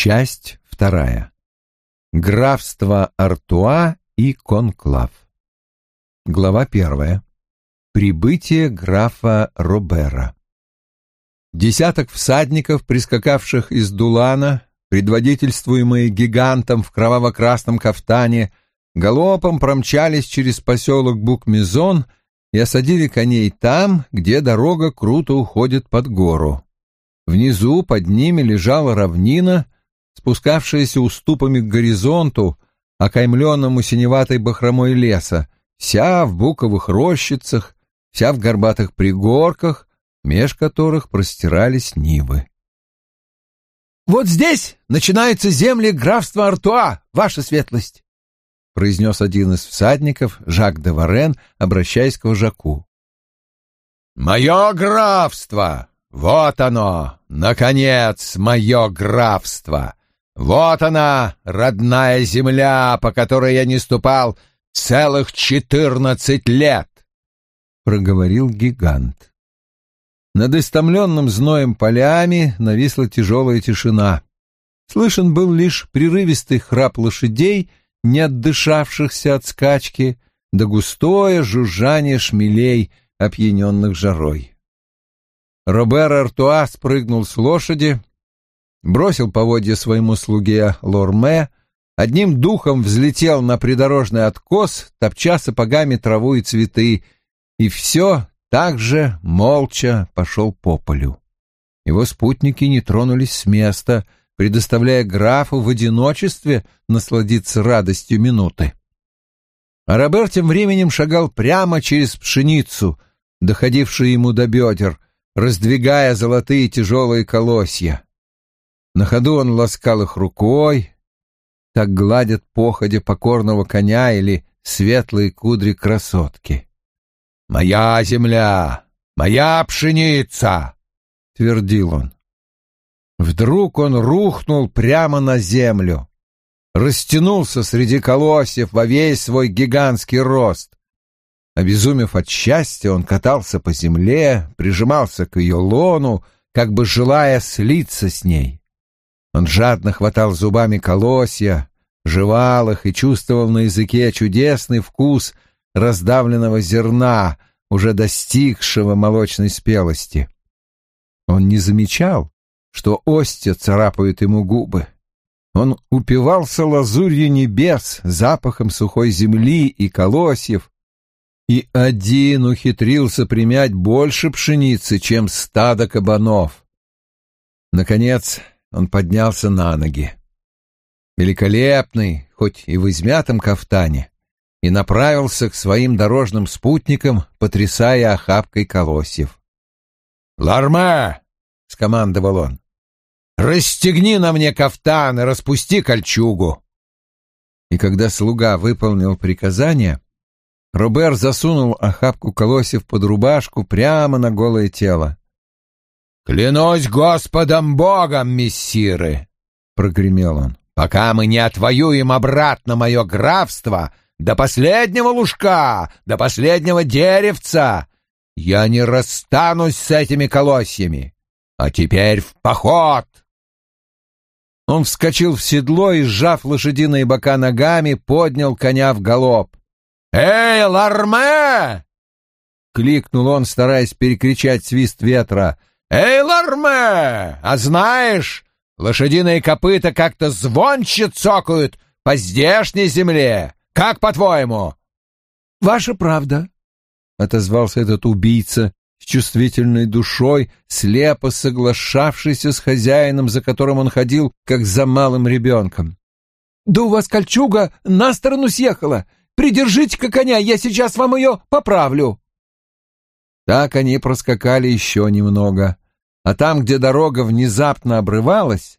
Часть вторая. Графство Артуа и Конклав. Глава первая. Прибытие графа Робера. Десяток всадников, прискакавших из Дулана, предводительствуемые гигантом в кроваво-красном кафтане, галопом промчались через поселок Букмизон и осадили коней там, где дорога круто уходит под гору. Внизу под ними лежала равнина — спускавшаяся уступами к горизонту, окаймленному синеватой бахромой леса, вся в буковых рощицах, вся в горбатых пригорках, меж которых простирались нивы. «Вот здесь начинаются земли графства Артуа, ваша светлость!» — произнес один из всадников, Жак де Варен, обращаясь к вожаку. «Мое графство! Вот оно! Наконец, мое графство! Вот она, родная земля, по которой я не ступал целых четырнадцать лет, — проговорил гигант. Над истомленным зноем полями нависла тяжелая тишина. Слышен был лишь прерывистый храп лошадей, не отдышавшихся от скачки, да густое жужжание шмелей, опьяненных жарой. Робер Артуа спрыгнул с лошади, бросил поводья своему слуге Лорме, одним духом взлетел на придорожный откос, топча сапогами траву и цветы, и все так же молча пошел по полю. Его спутники не тронулись с места, предоставляя графу в одиночестве насладиться радостью минуты. А Роберт тем временем шагал прямо через пшеницу, доходившую ему до бедер, раздвигая золотые тяжелые колосья. На ходу он ласкал их рукой, так гладят походя покорного коня или светлые кудри красотки. «Моя земля! Моя пшеница!» — твердил он. Вдруг он рухнул прямо на землю, растянулся среди колосьев во весь свой гигантский рост. Обезумев от счастья, он катался по земле, прижимался к ее лону, как бы желая слиться с ней. Он жадно хватал зубами колосья, жевал их и чувствовал на языке чудесный вкус раздавленного зерна, уже достигшего молочной спелости. Он не замечал, что остя царапают ему губы. Он упивался лазурью небес, запахом сухой земли и колосьев, и один ухитрился примять больше пшеницы, чем стадо кабанов. Наконец, он поднялся на ноги. Великолепный, хоть и в измятом кафтане, и направился к своим дорожным спутникам, потрясая охапкой колосьев. «Ларме!» — скомандовал он. «Расстегни на мне кафтан и распусти кольчугу!» И когда слуга выполнил приказание, Робер засунул охапку колосьев под рубашку прямо на голое тело. «Клянусь Господом Богом, мессиры!» — прогремел он. «Пока мы не отвоюем обратно мое графство до последнего лужка, до последнего деревца, я не расстанусь с этими колосьями. А теперь в поход!» Он вскочил в седло и, сжав лошадиные бока ногами, поднял коня в галоп. «Эй, Ларме!» — кликнул он, стараясь перекричать свист ветра. «Эй, Ларме, а знаешь, лошадиные копыта как-то звонче цокают по здешней земле. Как по-твоему?» «Ваша правда», — отозвался этот убийца с чувствительной душой, слепо соглашавшийся с хозяином, за которым он ходил, как за малым ребенком. «Да у вас кольчуга на сторону съехала. Придержите-ка коня, я сейчас вам ее поправлю». Так они проскакали еще немного, а там, где дорога внезапно обрывалась,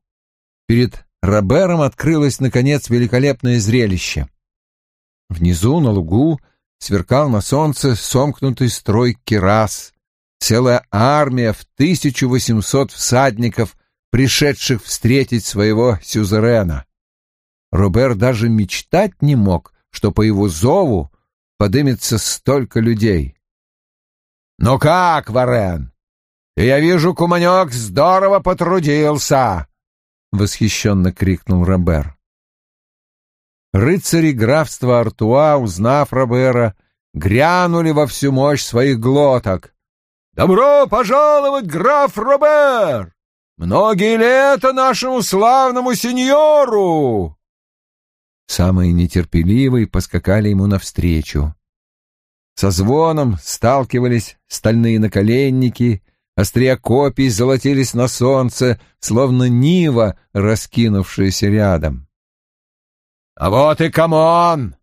перед Робером открылось, наконец, великолепное зрелище. Внизу, на лугу, сверкал на солнце сомкнутый строй кирас, целая армия в 1800 всадников, пришедших встретить своего сюзерена. Робер даже мечтать не мог, что по его зову подымется столько людей. «Ну как, Варен? Я вижу, куманек здорово потрудился!» — восхищенно крикнул Робер. Рыцари графства Артуа, узнав Робера, грянули во всю мощь своих глоток. «Добро пожаловать, граф Робер! Многие лета нашему славному сеньору!» Самые нетерпеливые поскакали ему навстречу. Со звоном сталкивались стальные наколенники, острия копий золотились на солнце, словно нива, раскинувшаяся рядом. «А вот и Камон!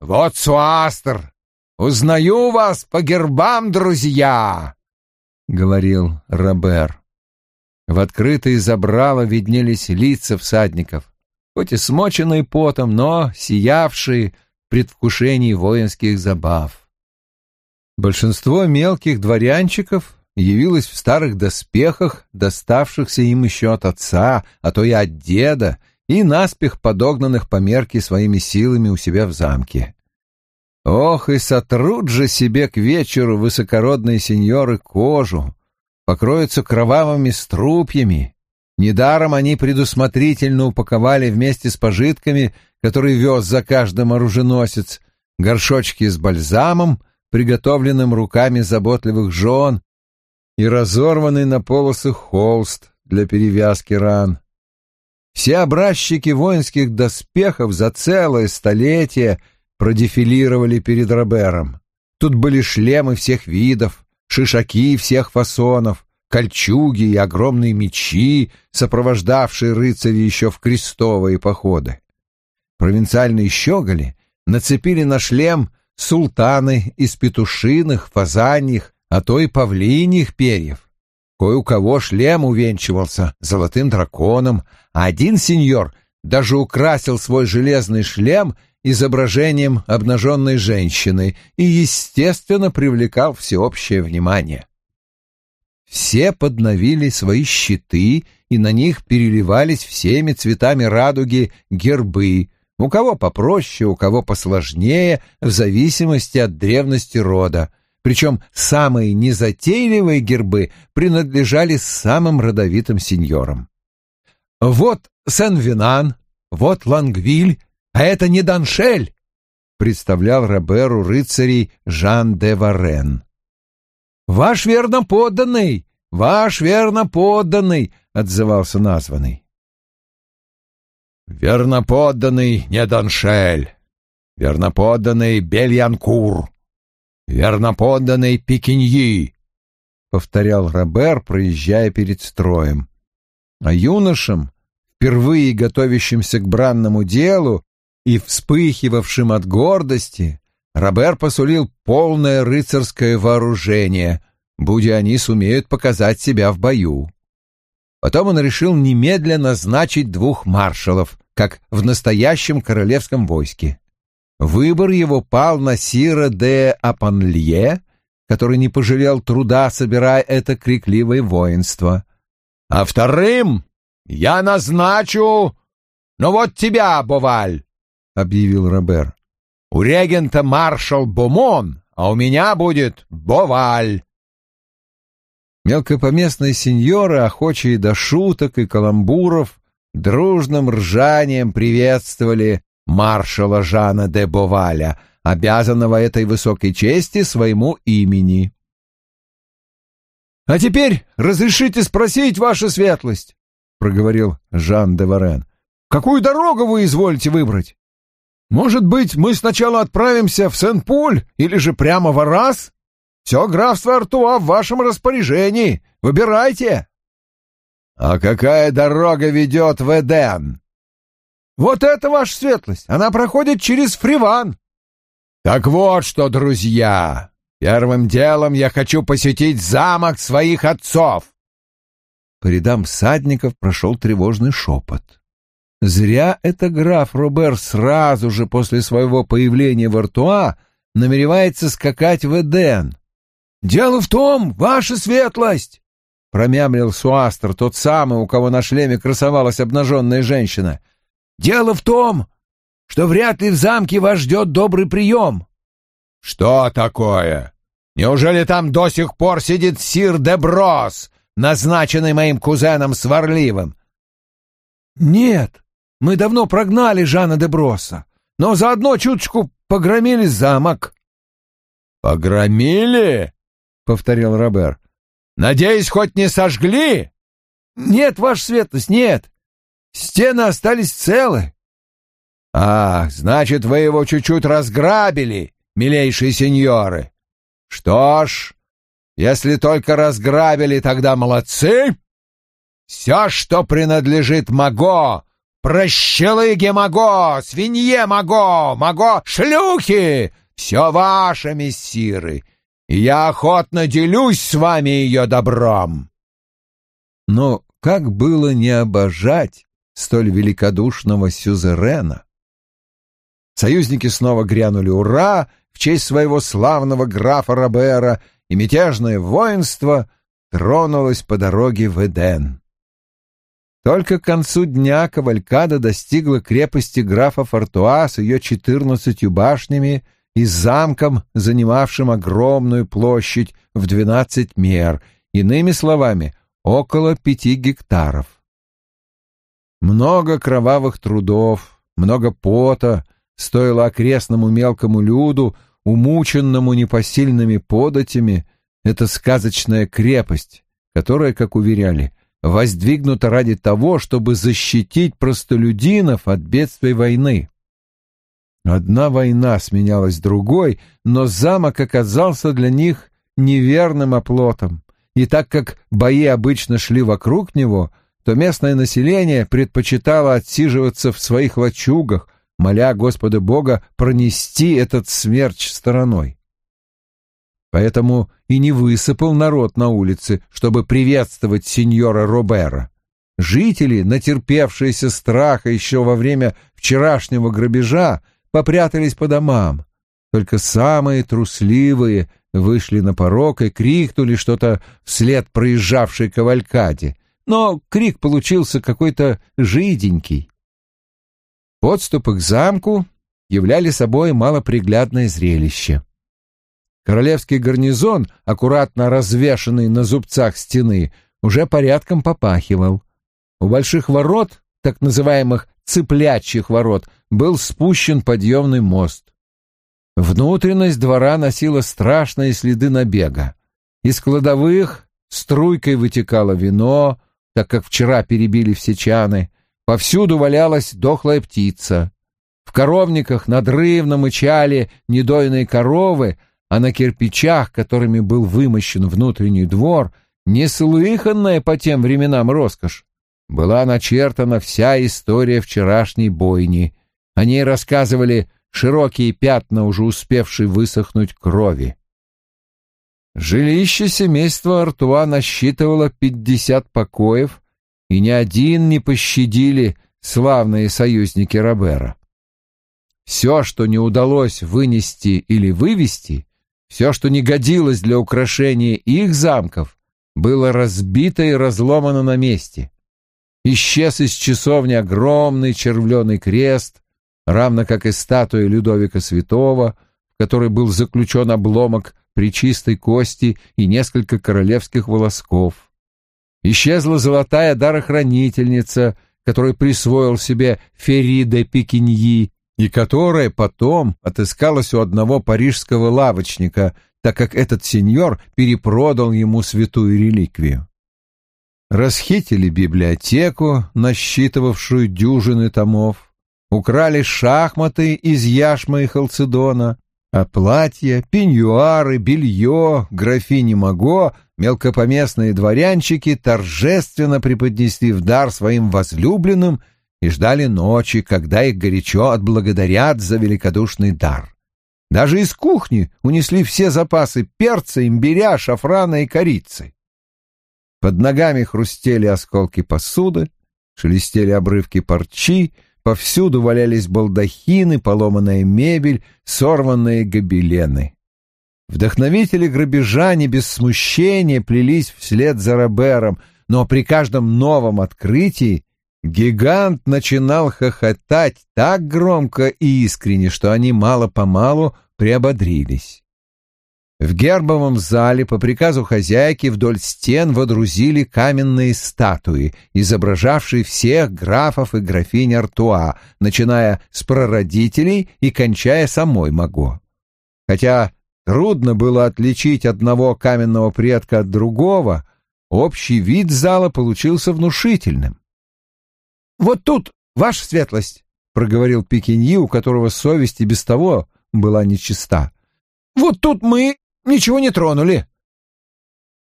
Вот Суастр! Узнаю вас по гербам, друзья!» — говорил Робер. В открытые забрала виднелись лица всадников, хоть и смоченные потом, но сиявшие в предвкушении воинских забав. Большинство мелких дворянчиков явилось в старых доспехах, доставшихся им еще от отца, а то и от деда, и наспех подогнанных по мерке своими силами у себя в замке. Ох, и сотрут же себе к вечеру высокородные сеньоры кожу, покроются кровавыми струпьями. Недаром они предусмотрительно упаковали вместе с пожитками, которые вез за каждым оруженосец, горшочки с бальзамом, приготовленным руками заботливых жен, и разорванный на полосы холст для перевязки ран. Все образчики воинских доспехов за целое столетие продефилировали перед Робером. Тут были шлемы всех видов, шишаки всех фасонов, кольчуги и огромные мечи, сопровождавшие рыцарей еще в крестовые походы. Провинциальные щеголи нацепили на шлем султаны из петушиных, фазаньих, а то и павлиньих перьев. Кое у кого шлем увенчивался золотым драконом, а один сеньор даже украсил свой железный шлем изображением обнаженной женщины и, естественно, привлекал всеобщее внимание. Все подновили свои щиты, и на них переливались всеми цветами радуги гербы, у кого попроще, у кого посложнее, в зависимости от древности рода, причем самые незатейливые гербы принадлежали самым родовитым сеньорам. Вот Сен-Винан, вот Лангвиль, а это не Даншель, представлял Роберу рыцарей Жан де Варен. «Ваш верно подданный! Ваш верно подданный!» — отзывался названный. «Верно подданный не Даншель, верно подданный Бельянкур», «Верноподданный Пекиньи», — повторял Робер, проезжая перед строем. А юношам, впервые готовящимся к бранному делу и вспыхивавшим от гордости, Робер посулил полное рыцарское вооружение, будь они сумеют показать себя в бою. Потом он решил немедленно назначить двух маршалов, как в настоящем королевском войске. Выбор его пал на Сира де Апанлье, который не пожалел труда, собирая это крикливое воинство. А вторым я назначу... Ну вот тебя, Боваль, — объявил Робер. У регента маршал Бомон, а у меня будет Боваль. Мелкопоместные сеньоры, охочие до шуток и каламбуров, дружным ржанием приветствовали маршала Жана де Боваля, обязанного этой высокой чести своему имени. «А теперь разрешите спросить, ваша светлость», — проговорил Жан де Варен, — «какую дорогу вы изволите выбрать? Может быть, мы сначала отправимся в Сен-Пуль или же прямо в Арас? Все графство Артуа в вашем распоряжении. Выбирайте». «А какая дорога ведет в Эден?» Вот это ваша светлость! Она проходит через Фриван!» «Так вот что, друзья, первым делом я хочу посетить замок своих отцов!» По рядам всадников прошел тревожный шепот. Зря это граф Робер сразу же после своего появления в Артуа намеревается скакать в Эден. «Дело в том, ваша светлость!» — промямлил Суастер, тот самый, у кого на шлеме красовалась обнаженная женщина. Дело в том, что вряд ли в замке вас ждет добрый прием. — Что такое? Неужели там до сих пор сидит сир де Брос, назначенный моим кузеном Сварливым? «Нет, мы давно прогнали Жана де Броса, но заодно чуточку погромили замок». «Погромили?» — повторил Робер. «Надеюсь, хоть не сожгли?» «Нет, ваша светлость, нет. Стены остались целы». «Ах, значит, вы его чуть-чуть разграбили, милейшие сеньоры. Что ж, если только разграбили, тогда молодцы. Все, что принадлежит Маго, прощелыге Маго, свинье Маго, Маго, шлюхи, все ваше, мессиры, я охотно делюсь с вами ее добром. Но как было не обожать столь великодушного сюзерена? Союзники снова грянули «Ура!» в честь своего славного графа Робера, и мятежное воинство тронулось по дороге в Эден. Только к концу дня кавалькада достигла крепости графа Фортуа с ее четырнадцатью башнями и замком, занимавшим огромную площадь в двенадцать мер, иными словами, около пяти гектаров. Много кровавых трудов, много пота стоило окрестному мелкому люду, умученному непосильными податями, эта сказочная крепость, которая, как уверяли, воздвигнута ради того, чтобы защитить простолюдинов от бедствий войны. Одна война сменялась другой, но замок оказался для них неверным оплотом, и так как бои обычно шли вокруг него, то местное население предпочитало отсиживаться в своих лачугах, моля Господа Бога пронести этот смерч стороной. Поэтому и не высыпал народ на улице, чтобы приветствовать сеньора Робера. Жители, натерпевшиеся страха еще во время вчерашнего грабежа, попрятались по домам. Только самые трусливые вышли на порог и крикнули что-то вслед проезжавшей кавалькаде. Но крик получился какой-то жиденький. Подступы к замку являли собой малоприглядное зрелище. Королевский гарнизон, аккуратно развешанный на зубцах стены, уже порядком попахивал. У больших ворот, так называемых цыплячьих ворот, был спущен подъемный мост. Внутренность двора носила страшные следы набега. Из кладовых струйкой вытекало вино, так как вчера перебили все чаны. Повсюду валялась дохлая птица. В коровниках надрывно мычали недойные коровы, а на кирпичах, которыми был вымощен внутренний двор, неслыханная по тем временам роскошь, была начертана вся история вчерашней бойни. О ней рассказывали широкие пятна, уже успевшей высохнуть крови. Жилище семейства Артуа насчитывало пятьдесят покоев, и ни один не пощадили славные союзники Робера. Все, что не удалось вынести или вывести, все, что не годилось для украшения их замков, было разбито и разломано на месте. Исчез из часовни огромный червленый крест, равно как и статуя Людовика Святого, в которой был заключен обломок причистой кости и несколько королевских волосков. Исчезла золотая дарохранительница, которую присвоил себе Ферри де Пекиньи, и которая потом отыскалась у одного парижского лавочника, так как этот сеньор перепродал ему святую реликвию. Расхитили библиотеку, насчитывавшую дюжины томов, украли шахматы из яшмы и халцедона, а платья, пеньюары, белье, графини Маго, мелкопоместные дворянчики торжественно преподнесли в дар своим возлюбленным — и ждали ночи, когда их горячо отблагодарят за великодушный дар. Даже из кухни унесли все запасы перца, имбиря, шафрана и корицы. Под ногами хрустели осколки посуды, шелестели обрывки парчи, повсюду валялись балдахины, поломанная мебель, сорванные гобелены. Вдохновители грабежа не без смущения плелись вслед за Робером, но при каждом новом открытии Гигант начинал хохотать так громко и искренне, что они мало-помалу приободрились. В гербовом зале по приказу хозяйки вдоль стен водрузили каменные статуи, изображавшие всех графов и графинь Артуа, начиная с прародителей и кончая самой Маго. Хотя трудно было отличить одного каменного предка от другого, общий вид зала получился внушительным. «Вот тут, ваша светлость!» — проговорил Пекиньи, у которого совесть и без того была нечиста. «Вот тут мы Ничего не тронули.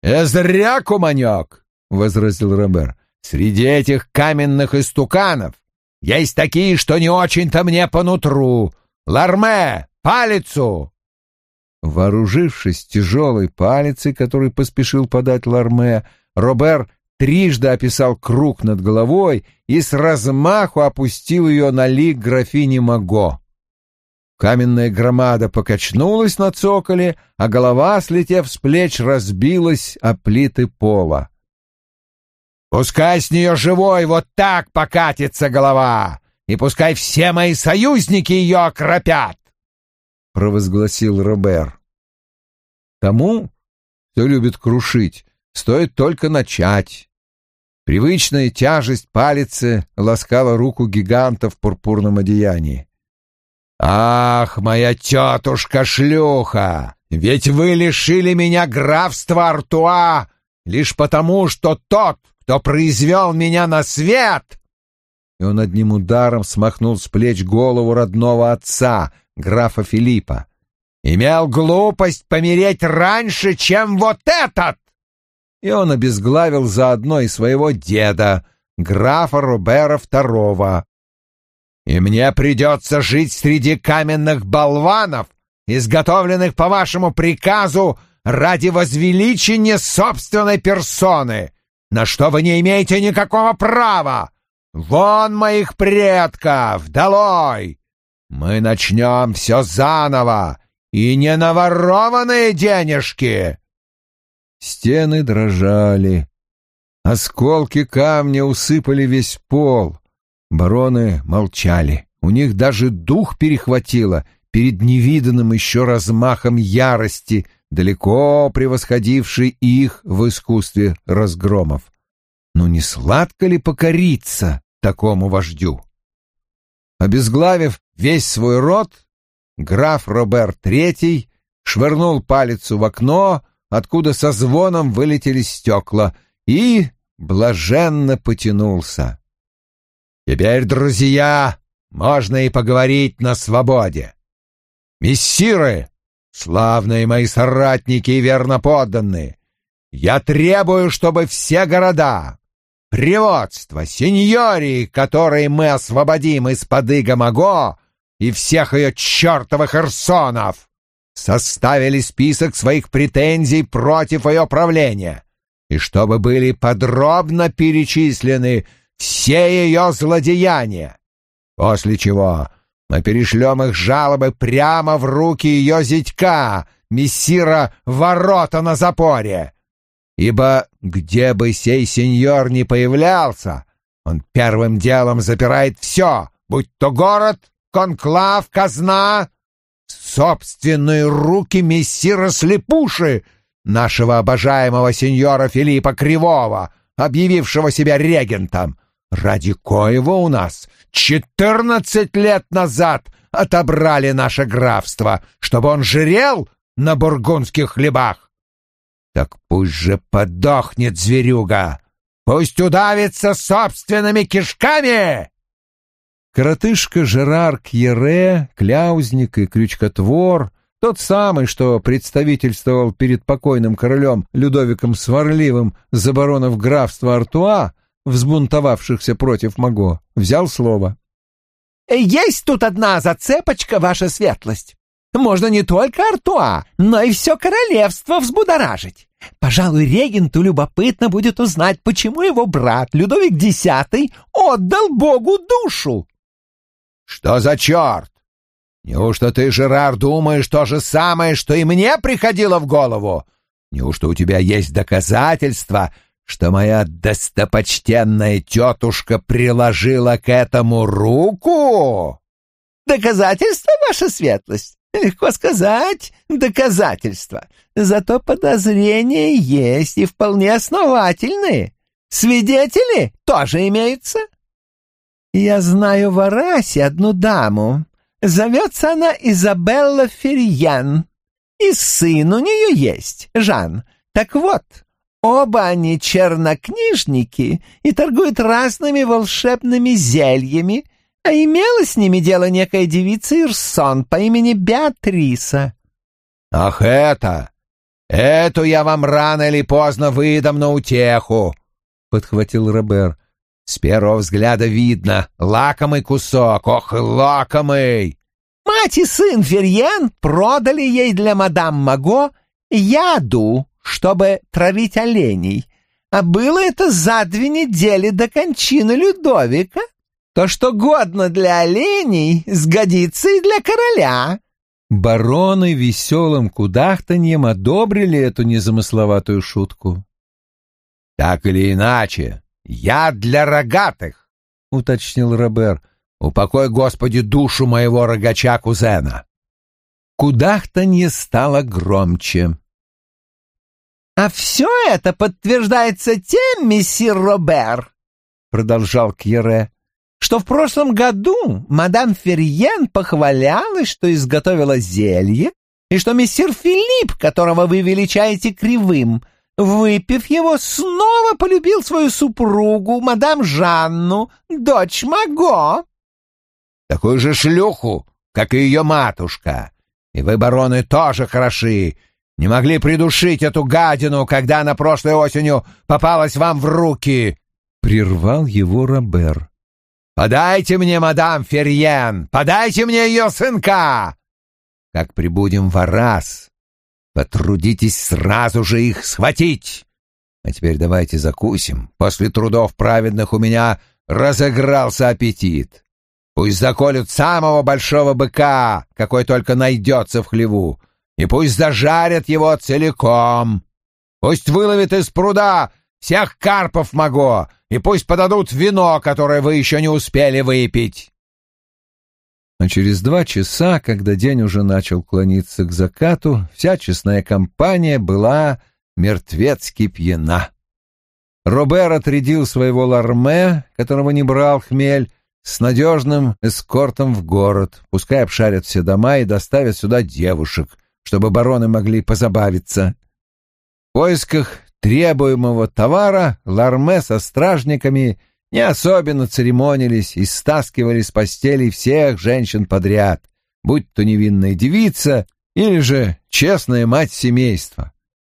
«Э, зря, куманек!» — возразил Робер. «Среди этих каменных истуканов есть такие, что не очень-то мне по нутру. Ларме, палицу!» Вооружившись тяжелой палицей, который поспешил подать Ларме, Робер трижды описал круг над головой и с размаху опустил ее на лик графини Маго. Каменная громада покачнулась на цоколе, а голова, слетев с плеч, разбилась о плиты пола. «Пускай с нее живой вот так покатится голова, и пускай все мои союзники ее окропят!» — провозгласил Робер. Тому, кто любит крушить, стоит только начать. Привычная тяжесть палицы ласкала руку гиганта в пурпурном одеянии. «Ах, моя тетушка-шлюха! Ведь вы лишили меня графства Артуа лишь потому, что тот, кто произвел меня на свет...» И он одним ударом смахнул с плеч голову родного отца, графа Филиппа. «Имел глупость помереть раньше, чем вот этот!» И он обезглавил заодно и своего деда, графа Робера II, и мне придется жить среди каменных болванов, изготовленных по вашему приказу ради возвеличения собственной персоны, на что вы не имеете никакого права. Вон моих предков, долой! Мы начнем все заново, и не наворованные денежки!» Стены дрожали, осколки камня усыпали весь пол — Бароны молчали. У них даже дух перехватило перед невиданным еще размахом ярости, далеко превосходивший их в искусстве разгромов. Но не сладко ли покориться такому вождю? Обезглавив весь свой род, граф Роберт Третий швырнул палицу в окно, откуда со звоном вылетели стекла, и блаженно потянулся. Теперь, друзья, можно и поговорить на свободе. Мессиры, славные мои соратники и верноподданные, я требую, чтобы все города, приводство, сеньории, которые мы освободим из-под Иго-Маго и всех ее чертовых эрсонов, составили список своих претензий против ее правления, и чтобы были подробно перечислены все ее злодеяния, после чего мы перешлем их жалобы прямо в руки ее зятька, мессира Ворота на запоре. Ибо где бы сей сеньор не появлялся, он первым делом запирает все, будь то город, конклав, казна, собственные руки мессира Слепуши, нашего обожаемого сеньора Филиппа Кривого, объявившего себя регентом, ради коего у нас четырнадцать лет назад отобрали наше графство, чтобы он жрел на бургундских хлебах. Так пусть же подохнет зверюга, пусть удавится собственными кишками!» Коротышка Жерар Кьере, кляузник и крючкотвор, тот самый, что представительствовал перед покойным королем Людовиком Сварливым за баронов графства Артуа, взбунтовавшихся против Маго, взял слово. «Есть тут одна зацепочка, ваша светлость. Можно не только Артуа, но и все королевство взбудоражить. Пожалуй, регенту любопытно будет узнать, почему его брат Людовик X отдал Богу душу». «Что за черт? Неужто ты, Жерар, думаешь то же самое, что и мне приходило в голову? Неужто у тебя есть доказательства, что моя достопочтенная тетушка приложила к этому руку? Доказательство, ваша светлость? Легко сказать, доказательства. Зато подозрения есть и вполне основательные. Свидетели тоже имеются. Я знаю в Арасе одну даму. Зовется она Изабелла Ферьян. И сын у нее есть, Жан. Так вот, оба они чернокнижники и торгуют разными волшебными зельями, а имела с ними дело некая девица Ирсон по имени Беатриса. «Ах это! Эту я вам рано или поздно выдам на утеху!» — подхватил Робер. «С первого взгляда видно. Лакомый кусок, ох, лакомый!» Мать и сын Ферьен продали ей для мадам Маго яду, чтобы травить оленей. А было это за две недели до кончины Людовика. То, что годно для оленей, сгодится и для короля. Бароны веселым кудахтаньем одобрили эту незамысловатую шутку. «Так или иначе, я для рогатых», — уточнил Робер. «Упокой, Господи, душу моего рогача-кузена». Кудахтанье стало громче. «А все это подтверждается тем, мессир Робер», — продолжал Кьере, что в прошлом году мадам Ферьен похвалялась, что изготовила зелье, и что мессир Филипп, которого вы величаете кривым, выпив его, снова полюбил свою супругу, мадам Жанну, дочь Маго. Такую же шлюху, как и ее матушка. И вы, бароны, тоже хороши. Не могли придушить эту гадину, когда она прошлой осенью попалась вам в руки. Прервал его Робер. «Подайте мне, мадам Ферьен! Подайте мне ее сынка!» «Как прибудем в Арас, потрудитесь сразу же их схватить! А теперь давайте закусим. После трудов праведных у меня разыгрался аппетит. Пусть заколют самого большого быка, какой только найдется в хлеву, и пусть зажарят его целиком. Пусть выловят из пруда всех карпов могу, и пусть подадут вино, которое вы еще не успели выпить. А через два часа, когда день уже начал клониться к закату, вся честная компания была мертвецки пьяна. Робер отрядил своего ларме, которого не брал хмель, с надежным эскортом в город, пускай обшарят все дома и доставят сюда девушек, чтобы бароны могли позабавиться. В поисках требуемого товара Ларме со стражниками не особенно церемонились и стаскивали с постелей всех женщин подряд, будь то невинная девица или же честная мать семейства.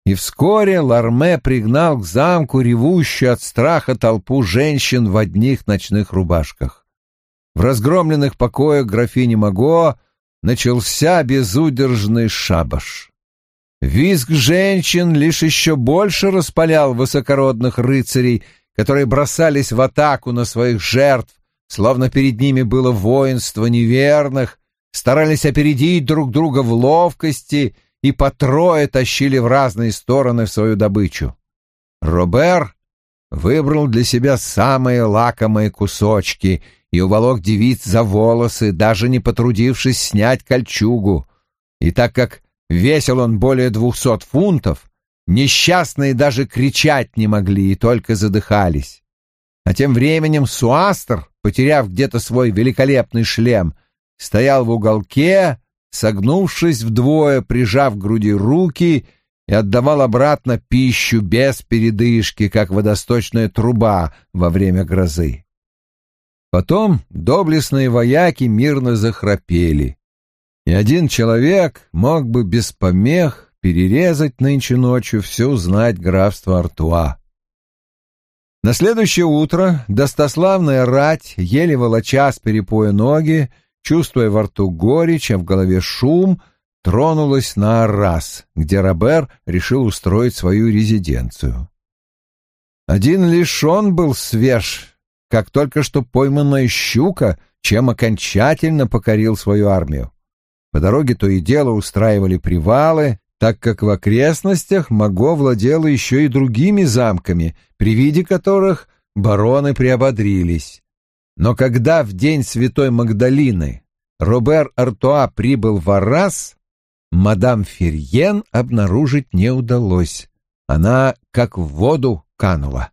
И вскоре Ларме пригнал к замку ревущую от страха толпу женщин в одних ночных рубашках. В разгромленных покоях графини Маго начался безудержный шабаш. Визг женщин лишь еще больше распалял высокородных рыцарей, которые бросались в атаку на своих жертв, словно перед ними было воинство неверных, старались опередить друг друга в ловкости и по трое тащили в разные стороны свою добычу. Робер выбрал для себя самые лакомые кусочки и уволок девиц за волосы, даже не потрудившись снять кольчугу. И так как Весил он более двухсот фунтов, несчастные даже кричать не могли и только задыхались. А тем временем Суастер, потеряв где-то свой великолепный шлем, стоял в уголке, согнувшись вдвое, прижав к груди руки и отдавал обратно пищу без передышки, как водосточная труба во время грозы. Потом доблестные вояки мирно захрапели и один человек мог бы без помех перерезать нынче ночью все узнать графство Артуа. На следующее утро достославная рать, еле волоча с перепоя ноги, чувствуя во рту горечь, а в голове шум, тронулась на Аррас, где Робер решил устроить свою резиденцию. Один лишь он был свеж, как только что пойманная щука, чем окончательно покорил свою армию. По дороге то и дело устраивали привалы, так как в окрестностях Маго владела еще и другими замками, при виде которых бароны приободрились. Но когда в день Святой Магдалины Робер Артуа прибыл в Аррас, мадам Ферьен обнаружить не удалось. Она как в воду канула.